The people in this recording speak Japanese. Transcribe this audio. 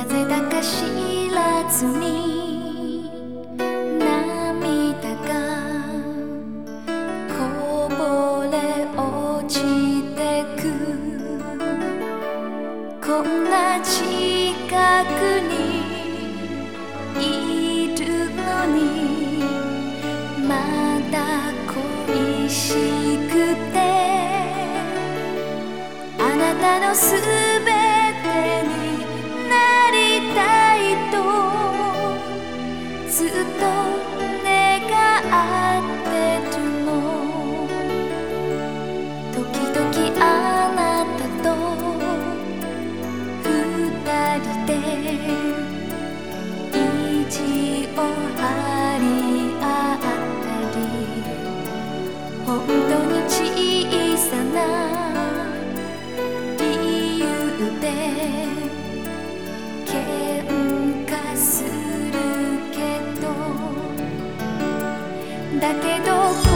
なぜだか知らずに涙がこぼれ落ちてく。こんな近くにいるのにまだ恋しくて。あなたのすべてだけど